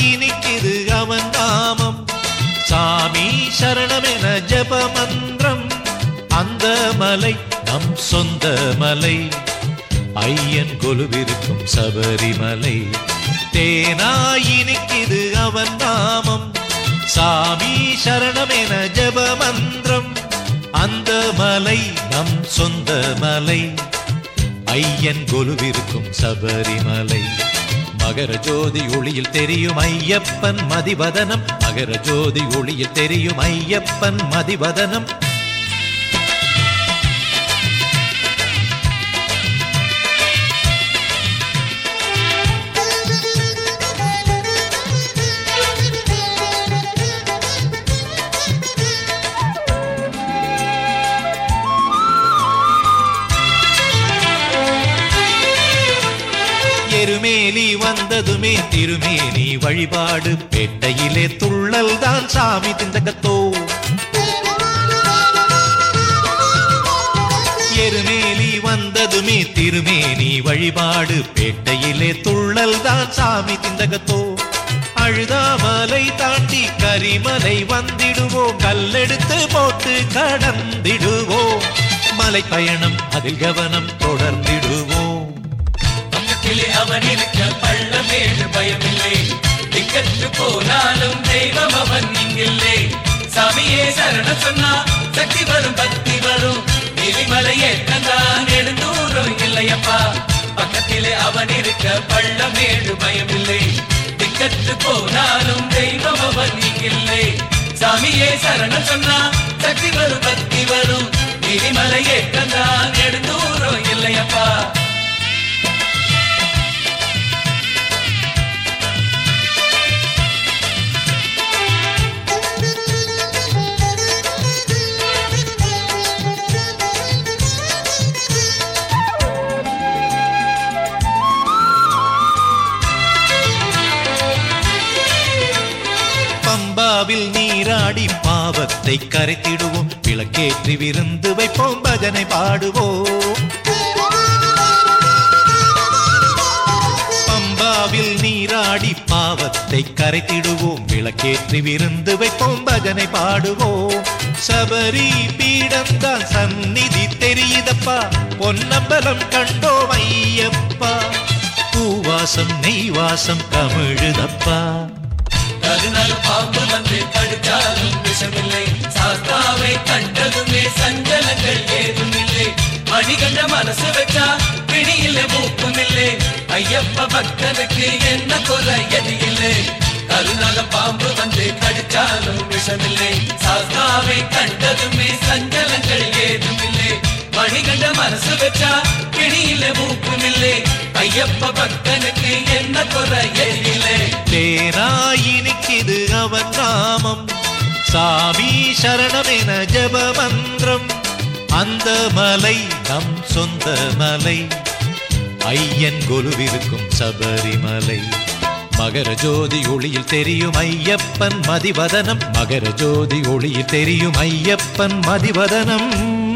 இனிக்குது அவன் நாமம். சாமி சரணமென ஜப மந்திரம் அந்த மலை நம் சொந்த மலை. ஐயன் கொலுவிருக்கும் சபரிமலை. தேனாயினிக்குது அவன் நாமம். சாமி சரணமென ஜப மந்திரம் அந்த மலை நம் சொந்த மலை. ஐயன் கொலுவிருக்கும் சபரிமலை. மகர ஜோதி ஒளியில் தெரியும் ஐயப்பன் மதிவதனம். மகர ஜோதி ஒளியில் தெரியும் ஐயப்பன் மதிவதனம். எருமேலி வந்ததுமே திருமேனி வழிபாடு. பேட்டையிலே துள்ளல் தான் சாமி திந்தகத்தோ எருமேலி வந்ததுமே திருமேனி வழிபாடு. பேட்டையிலே துள்ளல் தான் சாமி திந்தகத்தோ அழுதாமலை தாண்டி கரிமலை வந்திடுவோம் கல்லெடுத்து போட்டு கடந்திடுவோம் மலை பயணம் அதில் கவனம் தொடர்ந்து பக்கத்திலே அவன் இருக்க பள்ளமேடு பயமில்லை. திக்கற்று போனாலும் தெய்வம் அவன் இங்கில்லை. சாமியே சரண சொன்னா சக்தி வரும் பக்தி வரும். எரிமலை ஏற்றந்தான் நெடுந்தூரம் இல்லையப்பா. பக்கத்திலே அவன் இருக்க பள்ளமேடு பயமில்லை. திக்கற்று போனாலும் தெய்வம் அவன் இங்கில்லை. சாமியே சரண சொன்னா சக்தி வரும் பக்தி வரும். எரிமலை பம்பாவில் நீராடி பாவத்தை கரைத்திடுவோம். விளக்கேற்றி விருந்து வைப்போம் பஜனை பாடுவோம். பம்பாவில் நீராடி பாவத்தை கரைத்திடுவோம். விளக்கேற்றி விருந்து வைப்போம் பஜனை பாடுவோம். சபரி பீடம்தான் சந்நிதி தெரியுதப்பா. பொன்னம்பலம் கண்டோம் ஐயப்பா. பூவாசம் நெய்வாசம் தமிழுதப்பா கருநாள் பாம்பு வந்து கடித்தாலும் விஷமில்லை. சாஸ்தாவை கண்டதுமே சஞ்சலங்கள் ஏதும் இல்லை மணிகண்ட மனசு வச்சா பிடியில்லை மூக்கும் இல்லை ஐயப்ப பக்தனுக்கு என்ன குறை எது இல்லை கருணால பாம்பு வந்து கடித்தாலும் விஷமில்லை. சாஸ்தாவை கண்டதுமே சஞ்சலங்கள் ஏதும் இல்லை மணிகண்ட மனசு வச்சா பிடியில்லை மூக்கும் இல்லை ஐயப்ப பக்தனுக்கு என்ன குறை நாமம். சாமி சரணமென ஜப மந்திரம் அந்த மலை நம் சொந்த மலை. ஐயன் கொலுவிருக்கும் சபரிமலை. மகர ஜோதி ஒளியில் தெரியும் ஐயப்பன் மதிவதனம். மகர ஜோதி ஒளியில் தெரியும் ஐயப்பன் மதிவதனம்.